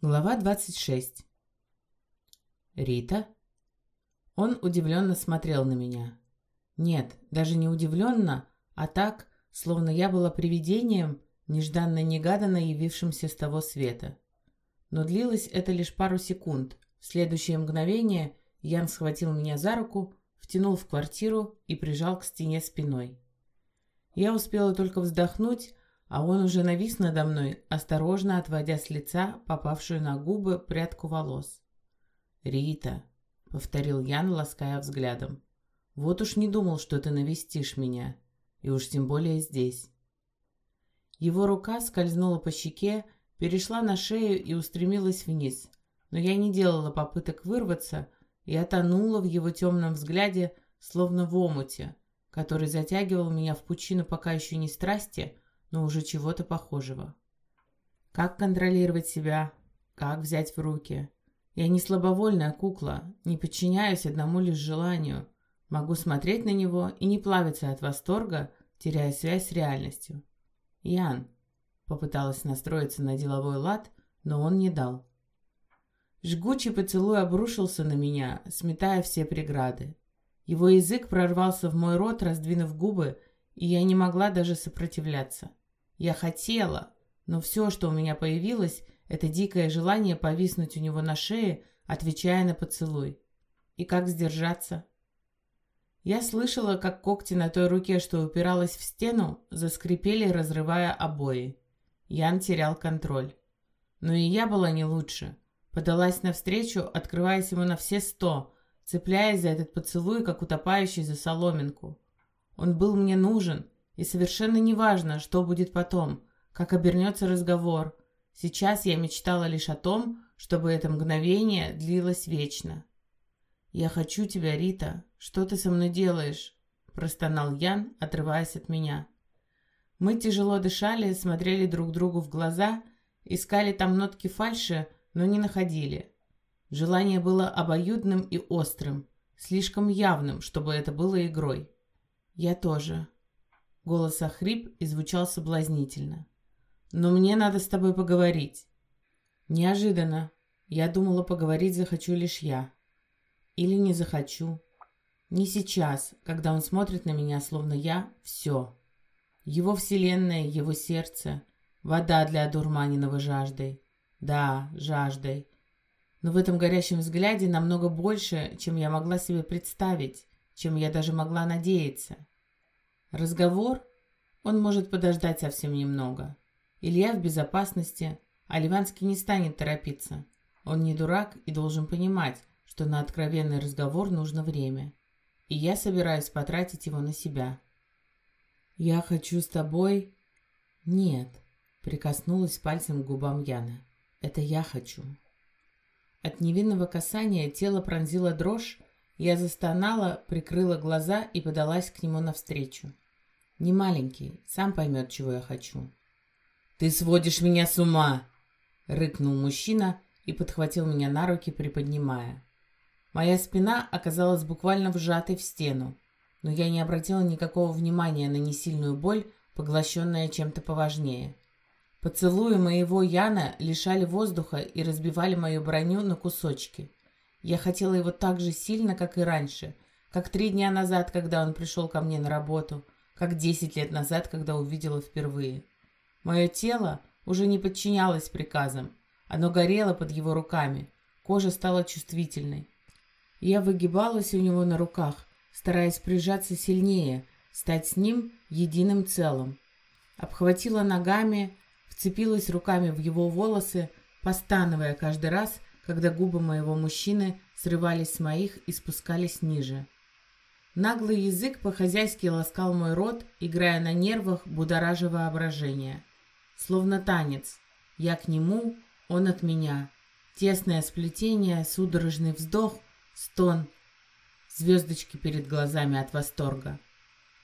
Глава 26. Рита? Он удивленно смотрел на меня. Нет, даже не удивленно, а так, словно я была привидением, нежданно-негаданно явившимся с того света. Но длилось это лишь пару секунд. В следующее мгновение Ян схватил меня за руку, втянул в квартиру и прижал к стене спиной. Я успела только вздохнуть, а он уже навис надо мной, осторожно отводя с лица попавшую на губы прядку волос. «Рита», — повторил Ян, лаская взглядом, — «вот уж не думал, что ты навестишь меня, и уж тем более здесь». Его рука скользнула по щеке, перешла на шею и устремилась вниз, но я не делала попыток вырваться и отонула в его темном взгляде, словно в омуте, который затягивал меня в пучину пока еще не страсти, но уже чего-то похожего. Как контролировать себя? Как взять в руки? Я не слабовольная кукла, не подчиняюсь одному лишь желанию. Могу смотреть на него и не плавиться от восторга, теряя связь с реальностью. Ян попыталась настроиться на деловой лад, но он не дал. Жгучий поцелуй обрушился на меня, сметая все преграды. Его язык прорвался в мой рот, раздвинув губы, и я не могла даже сопротивляться. Я хотела, но все, что у меня появилось, это дикое желание повиснуть у него на шее, отвечая на поцелуй. И как сдержаться? Я слышала, как когти на той руке, что упиралась в стену, заскрипели, разрывая обои. Ян терял контроль. Но и я была не лучше. Подалась навстречу, открываясь ему на все сто, цепляясь за этот поцелуй, как утопающий за соломинку. Он был мне нужен, и совершенно неважно, что будет потом, как обернется разговор. Сейчас я мечтала лишь о том, чтобы это мгновение длилось вечно. «Я хочу тебя, Рита. Что ты со мной делаешь?» – простонал Ян, отрываясь от меня. Мы тяжело дышали, смотрели друг другу в глаза, искали там нотки фальши, но не находили. Желание было обоюдным и острым, слишком явным, чтобы это было игрой. «Я тоже», Голос охрип и звучал соблазнительно. «Но мне надо с тобой поговорить». Неожиданно. Я думала, поговорить захочу лишь я. Или не захочу. Не сейчас, когда он смотрит на меня, словно я — все. Его вселенная, его сердце. Вода для одурманенного жаждой. Да, жаждой. Но в этом горящем взгляде намного больше, чем я могла себе представить, чем я даже могла надеяться. Разговор? Он может подождать совсем немного. Илья в безопасности, а Ливанский не станет торопиться. Он не дурак и должен понимать, что на откровенный разговор нужно время. И я собираюсь потратить его на себя. «Я хочу с тобой...» «Нет», — прикоснулась пальцем к губам Яна. «Это я хочу». От невинного касания тело пронзило дрожь, я застонала, прикрыла глаза и подалась к нему навстречу. Не маленький, сам поймет, чего я хочу. «Ты сводишь меня с ума!» — рыкнул мужчина и подхватил меня на руки, приподнимая. Моя спина оказалась буквально вжатой в стену, но я не обратила никакого внимания на несильную боль, поглощенная чем-то поважнее. Поцелуи моего Яна лишали воздуха и разбивали мою броню на кусочки. Я хотела его так же сильно, как и раньше, как три дня назад, когда он пришел ко мне на работу, как десять лет назад, когда увидела впервые. Мое тело уже не подчинялось приказам. Оно горело под его руками. Кожа стала чувствительной. Я выгибалась у него на руках, стараясь прижаться сильнее, стать с ним единым целым. Обхватила ногами, вцепилась руками в его волосы, постановая каждый раз, когда губы моего мужчины срывались с моих и спускались ниже. Наглый язык по-хозяйски ласкал мой рот, играя на нервах, будоража воображение. Словно танец. Я к нему, он от меня. Тесное сплетение, судорожный вздох, стон. Звездочки перед глазами от восторга.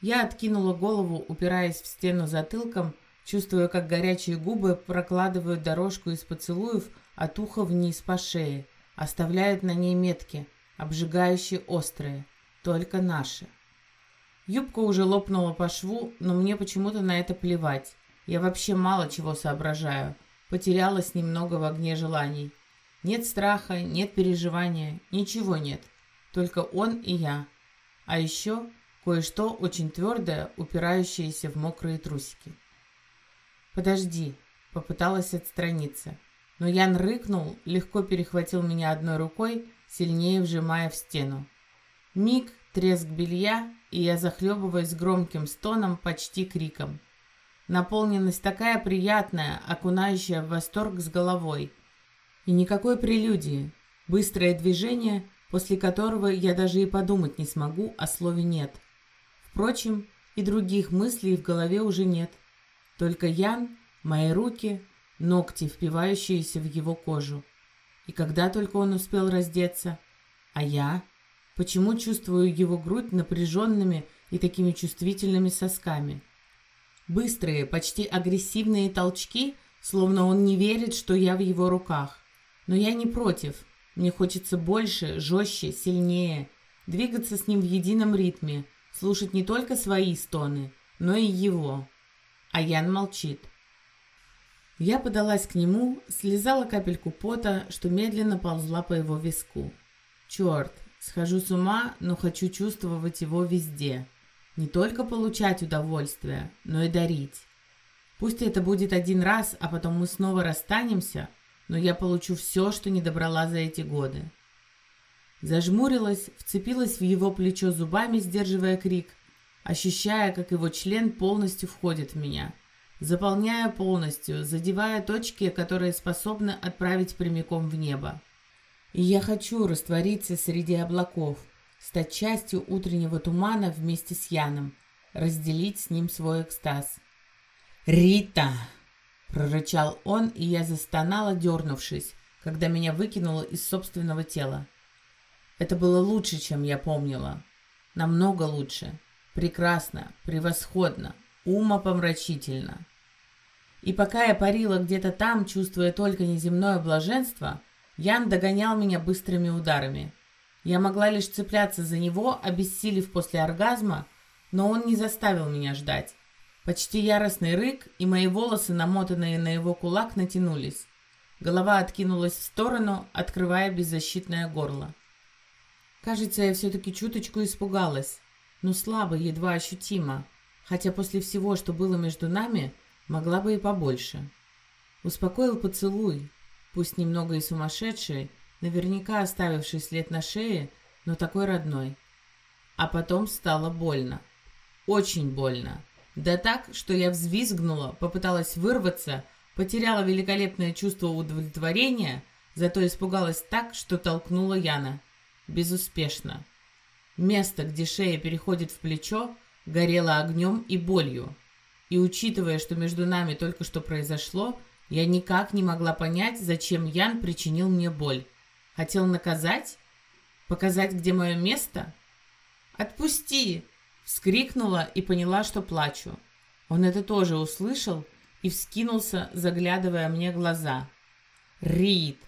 Я откинула голову, упираясь в стену затылком, чувствуя, как горячие губы прокладывают дорожку из поцелуев от уха вниз по шее, оставляют на ней метки, обжигающие острые, только наши. Юбка уже лопнула по шву, но мне почему-то на это плевать. Я вообще мало чего соображаю. потерялась немного в огне желаний. Нет страха, нет переживания, ничего нет. Только он и я. А еще кое-что очень твердое, упирающееся в мокрые трусики. «Подожди», — попыталась отстраниться. Но Ян рыкнул, легко перехватил меня одной рукой, сильнее вжимая в стену. Миг, треск белья, и я захлебываюсь громким стоном, почти криком. Наполненность такая приятная, окунающая в восторг с головой. И никакой прелюдии. Быстрое движение, после которого я даже и подумать не смогу о слове «нет». Впрочем, и других мыслей в голове уже нет. Только Ян, мои руки, ногти, впивающиеся в его кожу. И когда только он успел раздеться? А я? Почему чувствую его грудь напряженными и такими чувствительными сосками? Быстрые, почти агрессивные толчки, словно он не верит, что я в его руках. Но я не против. Мне хочется больше, жестче, сильнее. Двигаться с ним в едином ритме. Слушать не только свои стоны, но и его. А Ян молчит. Я подалась к нему, слезала капельку пота, что медленно ползла по его виску. Черт, Схожу с ума, но хочу чувствовать его везде. Не только получать удовольствие, но и дарить. Пусть это будет один раз, а потом мы снова расстанемся, но я получу все, что не добрала за эти годы. Зажмурилась, вцепилась в его плечо зубами, сдерживая крик, ощущая, как его член полностью входит в меня, заполняя полностью, задевая точки, которые способны отправить прямиком в небо. И я хочу раствориться среди облаков, стать частью утреннего тумана вместе с Яном, разделить с ним свой экстаз. «Рита!» – прорычал он, и я застонала, дернувшись, когда меня выкинуло из собственного тела. Это было лучше, чем я помнила. Намного лучше. Прекрасно, превосходно, умопомрачительно. И пока я парила где-то там, чувствуя только неземное блаженство – Ян догонял меня быстрыми ударами. Я могла лишь цепляться за него, обессилев после оргазма, но он не заставил меня ждать. Почти яростный рык, и мои волосы, намотанные на его кулак, натянулись. Голова откинулась в сторону, открывая беззащитное горло. Кажется, я все-таки чуточку испугалась, но слабо, едва ощутимо, хотя после всего, что было между нами, могла бы и побольше. Успокоил поцелуй, пусть немного и сумасшедший, наверняка оставивший след на шее, но такой родной. А потом стало больно. Очень больно. Да так, что я взвизгнула, попыталась вырваться, потеряла великолепное чувство удовлетворения, зато испугалась так, что толкнула Яна. Безуспешно. Место, где шея переходит в плечо, горело огнем и болью. И учитывая, что между нами только что произошло, я никак не могла понять, зачем Ян причинил мне боль. Хотел наказать? Показать, где мое место? «Отпусти!» — вскрикнула и поняла, что плачу. Он это тоже услышал и вскинулся, заглядывая мне глаза. «Рид!»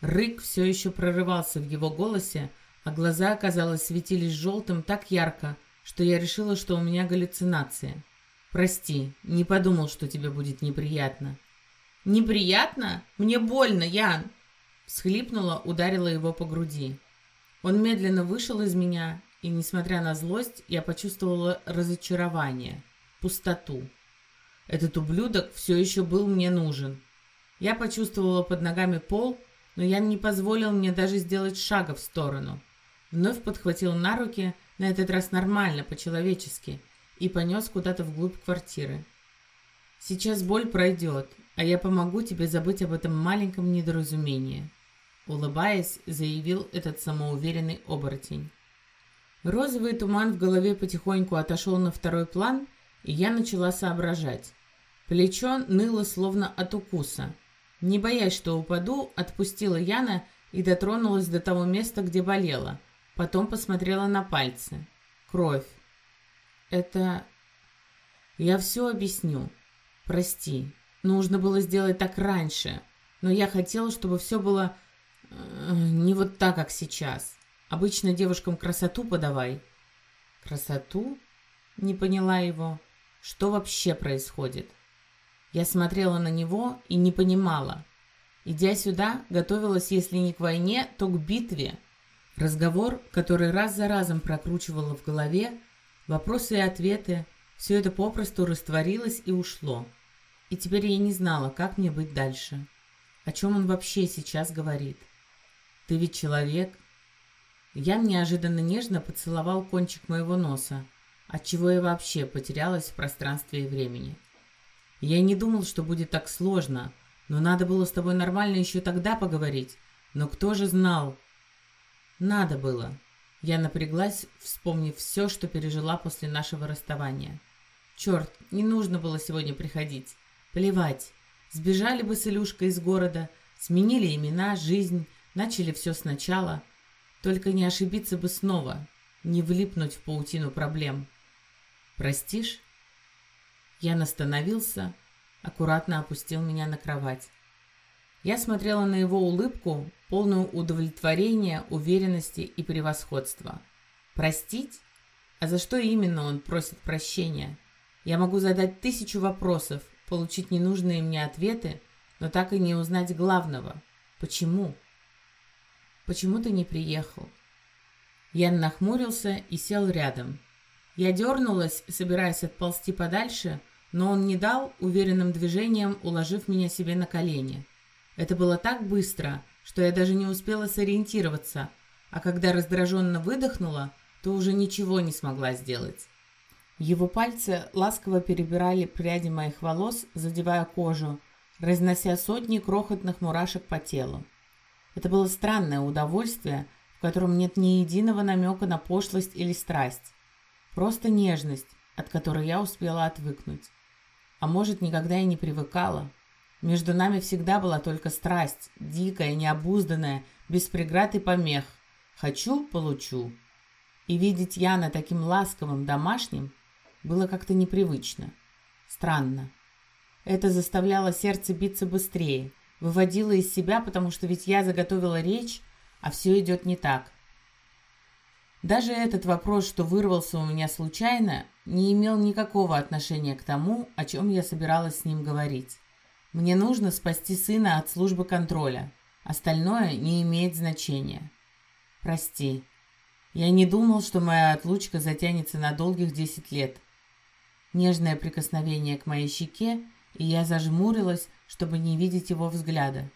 Рык все еще прорывался в его голосе, а глаза, казалось, светились желтым так ярко, что я решила, что у меня галлюцинация. «Прости, не подумал, что тебе будет неприятно». «Неприятно? Мне больно, Ян!» Схлипнула, ударила его по груди. Он медленно вышел из меня, и, несмотря на злость, я почувствовала разочарование, пустоту. Этот ублюдок все еще был мне нужен. Я почувствовала под ногами пол, но Ян не позволил мне даже сделать шага в сторону. Вновь подхватил на руки, на этот раз нормально, по-человечески, и понес куда-то вглубь квартиры. Сейчас боль пройдет, а я помогу тебе забыть об этом маленьком недоразумении», — улыбаясь, заявил этот самоуверенный оборотень. Розовый туман в голове потихоньку отошел на второй план, и я начала соображать. Плечо ныло словно от укуса. Не боясь, что упаду, отпустила Яна и дотронулась до того места, где болела. Потом посмотрела на пальцы. Кровь. Это... Я все объясню. Прости, Нужно было сделать так раньше, но я хотела, чтобы все было э, не вот так, как сейчас. Обычно девушкам красоту подавай. Красоту? Не поняла его. Что вообще происходит? Я смотрела на него и не понимала. Идя сюда, готовилась, если не к войне, то к битве. Разговор, который раз за разом прокручивала в голове, вопросы и ответы, все это попросту растворилось и ушло. И теперь я не знала, как мне быть дальше. О чем он вообще сейчас говорит? Ты ведь человек. Ян неожиданно нежно поцеловал кончик моего носа, отчего я вообще потерялась в пространстве и времени. Я не думал, что будет так сложно, но надо было с тобой нормально еще тогда поговорить. Но кто же знал? Надо было. Я напряглась, вспомнив все, что пережила после нашего расставания. Черт, не нужно было сегодня приходить. Плевать. Сбежали бы с Илюшкой из города, сменили имена, жизнь, начали все сначала. Только не ошибиться бы снова, не влипнуть в паутину проблем. Простишь? Ян остановился, аккуратно опустил меня на кровать. Я смотрела на его улыбку, полную удовлетворения, уверенности и превосходства. Простить? А за что именно он просит прощения? Я могу задать тысячу вопросов, получить ненужные мне ответы, но так и не узнать главного. Почему? Почему ты не приехал? Ян нахмурился и сел рядом. Я дернулась, собираясь отползти подальше, но он не дал, уверенным движением уложив меня себе на колени. Это было так быстро, что я даже не успела сориентироваться, а когда раздраженно выдохнула, то уже ничего не смогла сделать. Его пальцы ласково перебирали пряди моих волос, задевая кожу, разнося сотни крохотных мурашек по телу. Это было странное удовольствие, в котором нет ни единого намека на пошлость или страсть. Просто нежность, от которой я успела отвыкнуть. А может, никогда и не привыкала. Между нами всегда была только страсть, дикая, необузданная, без преград и помех. Хочу – получу. И видеть Яна таким ласковым, домашним было как-то непривычно. Странно. Это заставляло сердце биться быстрее, выводило из себя, потому что ведь я заготовила речь, а все идет не так. Даже этот вопрос, что вырвался у меня случайно, не имел никакого отношения к тому, о чем я собиралась с ним говорить. Мне нужно спасти сына от службы контроля. Остальное не имеет значения. Прости. Я не думал, что моя отлучка затянется на долгих десять лет. Нежное прикосновение к моей щеке, и я зажмурилась, чтобы не видеть его взгляда.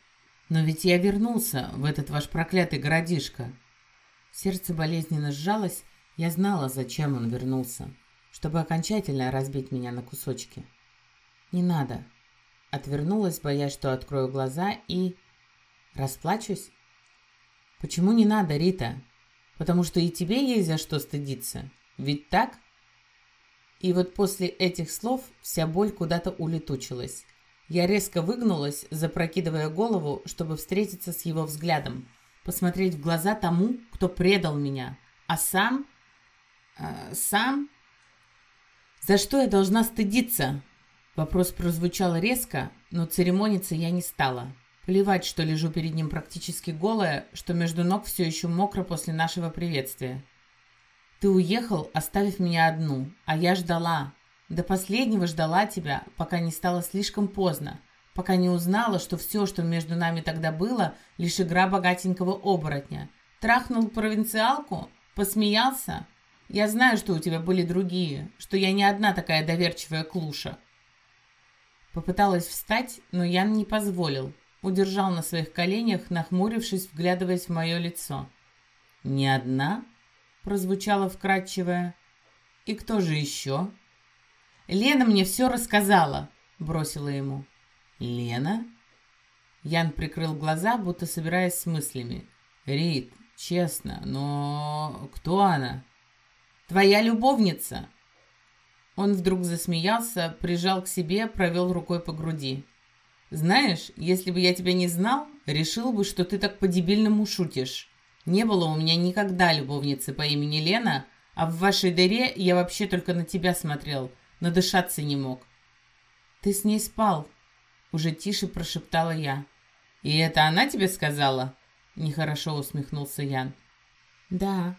Но ведь я вернулся в этот ваш проклятый городишко. Сердце болезненно сжалось, я знала, зачем он вернулся, чтобы окончательно разбить меня на кусочки. Не надо. Отвернулась, боясь, что открою глаза и... Расплачусь? Почему не надо, Рита? Потому что и тебе есть за что стыдиться. Ведь так? И вот после этих слов вся боль куда-то улетучилась. Я резко выгнулась, запрокидывая голову, чтобы встретиться с его взглядом посмотреть в глаза тому, кто предал меня. А сам... Э, сам... За что я должна стыдиться? Вопрос прозвучал резко, но церемониться я не стала. Плевать, что лежу перед ним практически голая, что между ног все еще мокро после нашего приветствия. Ты уехал, оставив меня одну, а я ждала. До последнего ждала тебя, пока не стало слишком поздно пока не узнала, что все, что между нами тогда было, лишь игра богатенького оборотня. Трахнул провинциалку? Посмеялся? Я знаю, что у тебя были другие, что я не одна такая доверчивая клуша. Попыталась встать, но Ян не позволил. Удержал на своих коленях, нахмурившись, вглядываясь в мое лицо. «Не одна?» — прозвучало вкрадчивое. «И кто же еще?» «Лена мне все рассказала», — бросила ему. «Лена?» Ян прикрыл глаза, будто собираясь с мыслями. «Рит, честно, но кто она?» «Твоя любовница!» Он вдруг засмеялся, прижал к себе, провел рукой по груди. «Знаешь, если бы я тебя не знал, решил бы, что ты так по-дебильному шутишь. Не было у меня никогда любовницы по имени Лена, а в вашей дыре я вообще только на тебя смотрел, надышаться не мог». «Ты с ней спал», уже тише прошептала я. «И это она тебе сказала?» Нехорошо усмехнулся Ян. «Да».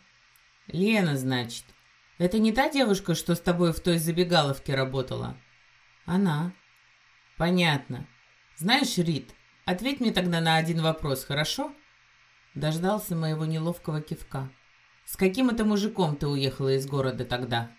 «Лена, значит. Это не та девушка, что с тобой в той забегаловке работала?» «Она». Понятно. Знаешь, Рит, ответь мне тогда на один вопрос, хорошо? Дождался моего неловкого кивка. С каким это мужиком ты уехала из города тогда?